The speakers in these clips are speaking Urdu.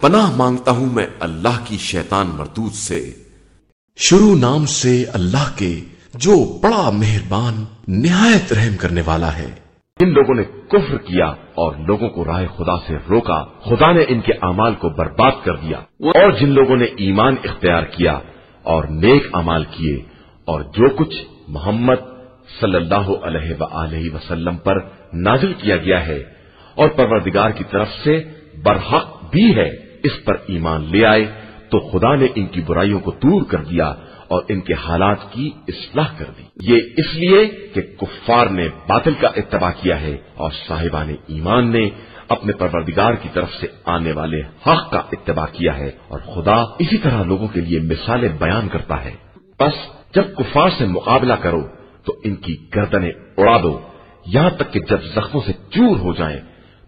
پناہ مانگتا ہوں میں اللہ کی شیطان مردود سے۔ شروع نام سے اللہ کے جو بڑا مہربان، نہایت رحم کرنے والا ہے۔ جن لوگوں نے کفر کیا اور لوگوں کو راہ خدا سے روکا، خدا نے ان کے اعمال کو برباد کر دیا۔ اور جن لوگوں نے ایمان اختیار کیا اور نیک امال کیے، اور جو کچھ محمد صلی اللہ علیہ و وسلم پر نازل کیا گیا ہے، اور پروردگار کی طرف سے برحق بھی ہے۔ اس پر ایمان لے آئے تو خدا نے ان کی برائیوں کو دور کر دیا اور ان کے حالات کی اصلاح کر دی۔ یہ اس لیے کہ کفار نے باطل کا اتباع کیا ہے اور صاحبان ایمان نے اپنے پروردگار کی طرف سے آنے والے حق کا اتباع کیا ہے اور خدا اسی طرح لوگوں کے لیے مثالیں بیان کرتا ہے۔ بس جب کفار سے مقابلہ کرو تو ان کی گردنیں اڑا دو۔ یہاں تک کہ جب زخموں سے چور ہو جائیں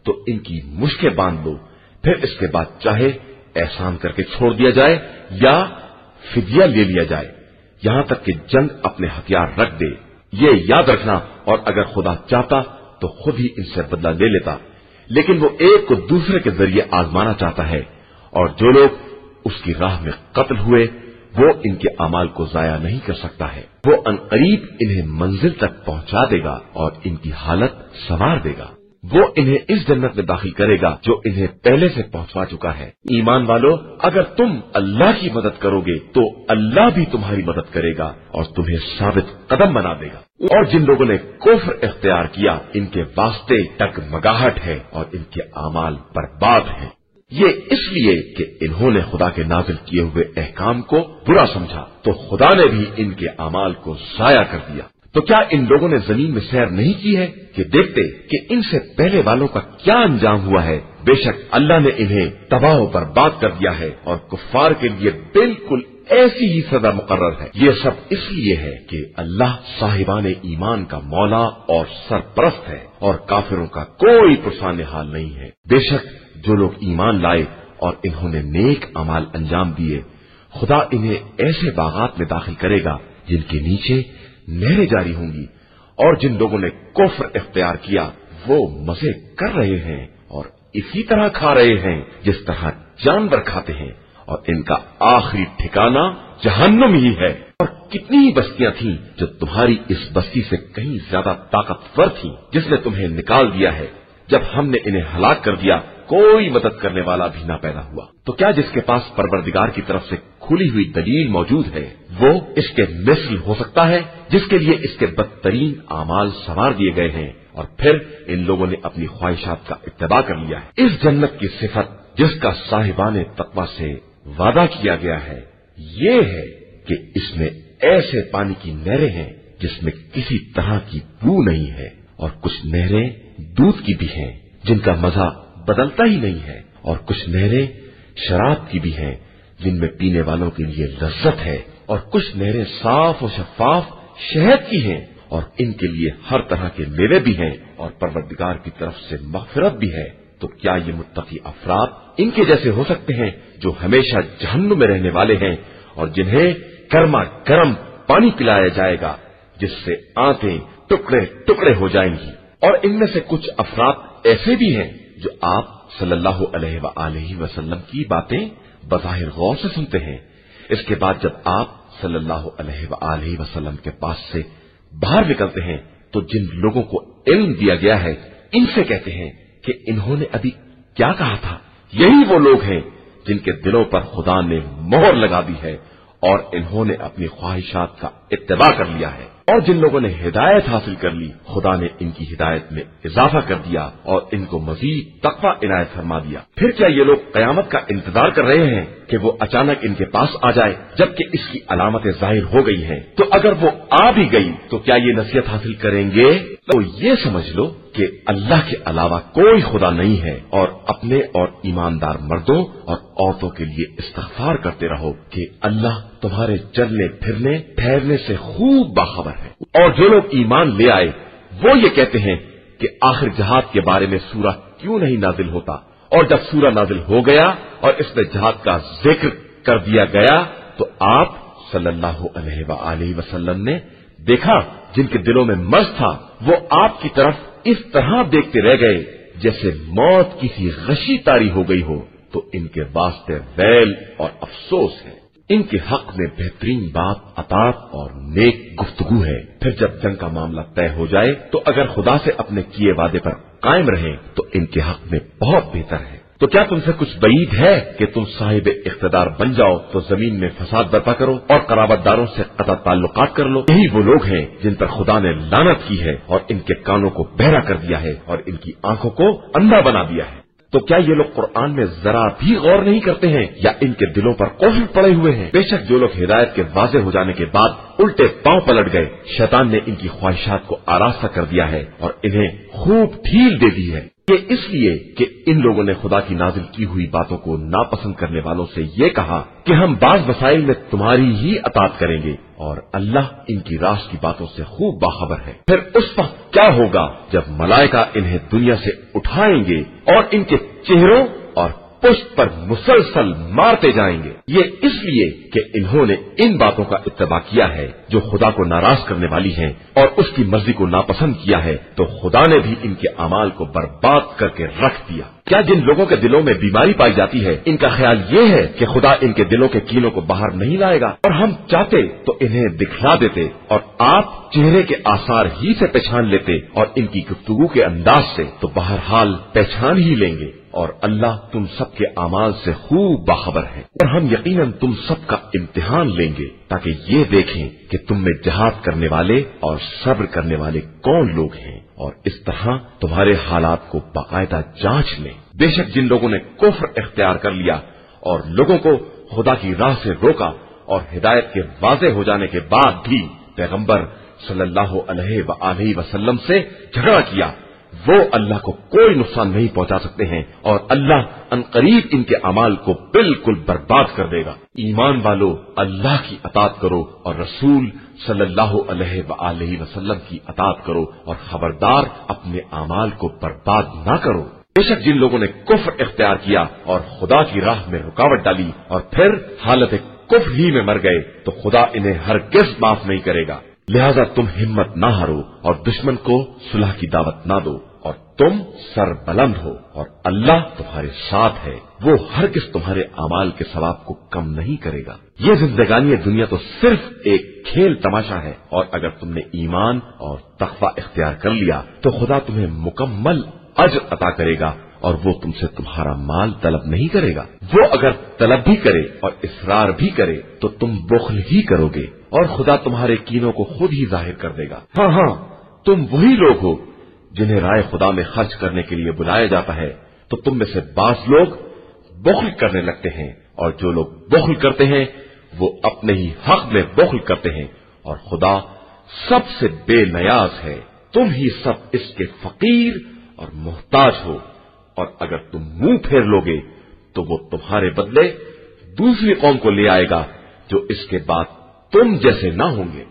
تو ان کی مشکیں باندھ دو پھر اس کے بعد چاہے احسان کر کے چھوڑ دیا جائے یا فدیہ لے لیا جائے، یہاں تک کہ جنگ اپنے ہتھیار رکھ دے۔ یہ یاد رکھنا، اور اگر خدا چاہتا تو خود ہی ان سے بدلہ لے لیتا۔ لیکن وہ ایک کو دوسرے کے ذریعے آزمانا چاہتا ہے، اور جو لوگ اس کی راہ میں قتل ہوئے، وہ ان کے امال کو ضائع نہیں کر سکتا ہے۔ وہ انقریب انہیں منزل تک پہنچا دے گا اور ان کی حالت سنوار دے گا۔ وہ انہیں اس جنت میں داخل کرے گا جو انہیں پہلے سے پہنچوا چکا ہے۔ ایمان والو، اگر تم اللہ کی مدد کرو گے تو اللہ بھی تمہاری مدد کرے گا اور تمہیں ثابت قدم بنا دے گا۔ اور جن لوگوں نے کفر اختیار کیا، ان کے واسطے تک مگاہٹ ہے اور ان کے اعمال برباد ہیں۔ یہ اس لیے کہ انہوں نے خدا کے نازل کیے ہوئے احکام کو برا سمجھا، تو خدا نے بھی ان کے اعمال کو ضائع کر دیا۔ تو کیا ان لوگوں نے زمین میں سیر نہیں کی ہے کہ دیکھتے کہ ان سے پہلے والوں کا کیا انجام ہوا ہے؟ بے شک اللہ نے انہیں تباہ پر بات کر دیا ہے اور کفار کے لیے بالکل ایسی ہی سزا مقرر ہے۔ یہ سب اس لیے ہے کہ اللہ صاحبان ایمان کا مولا اور سرپرست ہے اور کافروں کا کوئی پرسان حال نہیں ہے۔ بے شک جو لوگ ایمان لائے اور انہوں نے نیک امال انجام دیے، خدا انہیں ایسے باغات میں داخل کرے گا جن کے نیچے نہریں جاری ہوں گی اور جن لوگوں نے کفر اختیار کیا، وہ مزے کر رہے ہیں اور اسی طرح کھا رہے ہیں جس طرح جانور کھاتے ہیں اور ان کا آخری ٹھکانہ جہنم ہی ہے۔ اور کتنی ہی بستیاں تھیں جو تمہاری اس بستی سے کہیں زیادہ طاقتور تھیں جس نے تمہیں نکال دیا ہے۔ جب ہم نے انہیں ہلاک کر دیا کوئی مدد کرنے والا بھی نہ پیدا ہوا۔ تو کیا جس کے پاس پروردگار کی طرف سے کھلی ہوئی دلیل موجود ہے، وہ اس کے مثل ہو سکتا ہے، جس کے لیے اس کے بدترین اعمال سوار دیے گئے ہیں۔ اور پھر ان لوگوں نے اپنی خواہشات کا اتباع کر لیا ہے۔ اس جنت کی صفت جس کا صاحبان تقوا سے وعدہ کیا گیا ہے، یہ ہے کہ اس میں ایسے پانی کی نہریں ہیں جس میں کسی طرح کی بو نہیں ہے۔ اور کچھ نہریں دودھ کی بھی ہیں، جن کا مزہ بدلتا ہی نہیں ہے اور کچھ نہریں شراب کی بھی ہیں جن میں پینے والوں کے لیے لذت ہے اور کچھ نہریں صاف و شفاف شہد کی ہیں اور ان کے لیے ہر طرح کے میوے بھی ہیں اور پروردگار کی طرف سے مغفرت بھی ہے۔ تو کیا یہ متقی افراد ان کے جیسے ہو سکتے ہیں جو ہمیشہ جہنم میں رہنے والے ہیں اور جنہیں کرما گرم پانی پلایا جائے گا، جس سے آتے ٹکڑے ٹکڑے ہو جائیں گی؟ اور ان میں سے کچھ افراد ایسے بھی ہیں جو آپ صلی اللہ علیہ و وسلم کی باتیں بظاہر غور سے سنتے ہیں، اس کے بعد جب آپ صلی اللہ علیہ و وسلم کے پاس سے باہر نکلتے ہیں، تو جن لوگوں کو علم دیا گیا ہے، ان سے کہتے ہیں کہ انہوں نے ابھی کیا کہا تھا؟ یہی وہ لوگ ہیں جن کے دلوں پر خدا نے مہر لگا دی ہے اور انہوں نے اپنی خواہشات کا اتباع کر لیا ہے۔ اور جن لوگوں نے ہدایت حاصل کر لی، خدا نے ان کی ہدایت میں اضافہ کر دیا اور ان کو مزید تقوی عنایت فرما دیا۔ پھر کیا یہ لوگ قیامت کا انتظار کر رہے ہیں کہ وہ اچانک ان کے پاس آ جائے، جبکہ اس کی علامتیں ظاہر ہو گئی ہیں تو اگر وہ آ بھی گئی، تو کیا یہ نصیحت حاصل کریں گے؟ تو یہ سمجھ لو کہ اللہ کے علاوہ کوئی خدا نہیں ہے اور اپنے اور ایماندار مردوں اور عورتوں کے لیے استغفار کرتے رہو کہ اللہ تمہارے چلنے، پھرنے، ٹھہرنے سے خوب باخبر ہے۔ اور جو لوگ ایمان لے آئے، وہ یہ کہتے ہیں کہ آخر جہاد کے بارے میں سورہ کیوں نہیں نازل ہوتا؟ اور جب سورہ نازل ہو گیا اور اس میں جہاد کا ذکر کر دیا گیا، تو آپ صلی اللہ علیہ وآلہ وسلم نے دیکھا جن کے دلوں میں مرض تھا، وہ آپ کی طرف اس طرح دیکھتے رہ گئے جیسے موت کسی غشی تاری ہو گئی ہو، تو ان کے واسطے ویل اور افسوس ہے۔ ان کے حق میں بہترین بات اطاط اور نیک گفتگو ہے۔ پھر جب جنگ کا معاملہ طے ہو جائے، تو اگر خدا سے اپنے کیے وعدے پر قائم رہیں، تو ان کے حق میں بہت بہتر ہے۔ تو کیا تم سے کچھ بعید ہے کہ تم صاحب اقتدار بن جاؤ تو زمین میں فساد برپا کرو اور قرابت داروں سے قطع تعلقات کر لو؟ یہی وہ لوگ ہیں جن پر خدا نے لانت کی ہے اور ان کے کانوں کو بہرا کر دیا ہے اور ان کی آنکھوں کو اندھا بنا دیا ہے۔ تو کیا یہ لوگ قرآن میں ذرا بھی غور نہیں کرتے ہیں یا ان کے دلوں پر کوفل پڑے ہوئے ہیں؟ بے شک جو لوگ ہدایت کے واضح ہو جانے کے بعد الٹے پاؤں پلٹ گئے۔ شیطان نے ان کی خواہشات کو آراستہ کر دیا ہے اور انہیں خوب ڈھیل دے دی ہے۔ یہ اس لیے کہ ان لوگوں نے خدا کی نازل کی ہوئی باتوں کو ناپسند کرنے والوں سے یہ کہا کہ ہم بعض وسائل میں تمہاری ہی اطاط کریں گے اور اللہ ان کی راس کی باتوں سے خوب باخبر ہے۔ پھر اس وقت کیا ہوگا جب ملائکہ انہیں دنیا سے اٹھائیں گے اور ان کے چہروں اور پشت پر مسلسل مارتے جائیں گے۔ یہ اس لیے کہ انہوں نے ان باتوں کا اتباع کیا ہے جو خدا کو ناراض کرنے والی ہیں اور اس کی مرضی کو ناپسند کیا ہے، تو خدا نے بھی ان کے امال کو برباد کر کے رکھ دیا۔ کیا جن لوگوں کے دلوں میں بیماری پائی جاتی ہے، ان کا خیال یہ ہے کہ خدا ان کے دلوں کے کینوں کو باہر نہیں لائے گا۔ اور ہم چاہتے تو انہیں دکھلا دیتے اور آپ چہرے کے آثار ہی سے پہچان لیتے اور ان کی گفتگو کے انداز سے تو بہرحال پہچان ہی لیں گے۔ اور اللہ تم سب کے اعمال سے خوب باخبر ہے۔ اور ہم یقیناً تم سب کا امتحان لیں گے تاکہ یہ دیکھیں کہ تم میں جہاد کرنے والے اور صبر کرنے والے کون لوگ ہیں۔ اور اس طرح تمہارے حالات کو باقاعدہ جانچ لیں۔ بے شک جن لوگوں نے کفر اختیار کر لیا اور لوگوں کو خدا کی راہ سے روکا اور ہدایت کے واضح ہو جانے کے بعد بھی پیغمبر صلی اللہ علیہ وسلم سے جھگڑا کیا۔ وہ اللہ کو کوئی نقصان نہیں پہنچا سکتے ہیں اور اللہ ان قریب ان کے امال کو بالکل برباد کر دے گا۔ ایمان والو، اللہ کی اطاط کرو اور رسول صلی اللہ علیہ و وسلم کی اطاط کرو اور خبردار اپنے امال کو برباد نہ کرو۔ بے شک جن لوگوں نے کفر اختیار کیا اور خدا کی راہ میں رکاوٹ ڈالی اور پھر حالت کفر ہی میں مر گئے تو خدا انہیں ہر معاف نہیں کرے گا۔ لہذا تم ہمت نہ ہارو اور دشمن کو صلح کی دعوت نہ دو اور تم سر بلند ہو اور اللہ تمہارے ساتھ ہے۔ وہ ہر کس تمہارے امال کے ثواب کو کم نہیں کرے گا۔ یہ زندگانی دنیا تو صرف ایک کھیل تماشا ہے اور اگر تم نے ایمان اور تخفہ اختیار کر لیا تو خدا تمہیں مکمل اج عطا کرے گا۔ اور وہ تم سے تمہارا مال طلب نہیں کرے گا۔ وہ اگر طلب بھی کرے اور اصرار بھی کرے تو تم بخل ہی کرو گے اور خدا تمہارے کینوں کو خود ہی ظاہر کر دے گا۔ ہاں ہاں تم وہی لوگ ہو جنہیں رائے خدا میں خرچ کرنے کے لیے بلایا جاتا ہے۔ تو تم میں سے بعض لوگ بخل کرنے لگتے ہیں اور جو لوگ بخل کرتے ہیں، وہ اپنے ہی حق میں بخل کرتے ہیں اور خدا سب سے بے نیاز ہے۔ تم ہی سب اس کے فقیر اور محتاج ہو۔ اور اگر تم منہ پھیر لو گے تو وہ تمہارے بدلے دوسری قوم کو لے آئے گا جو اس کے بعد تم جیسے نہ ہوں گے۔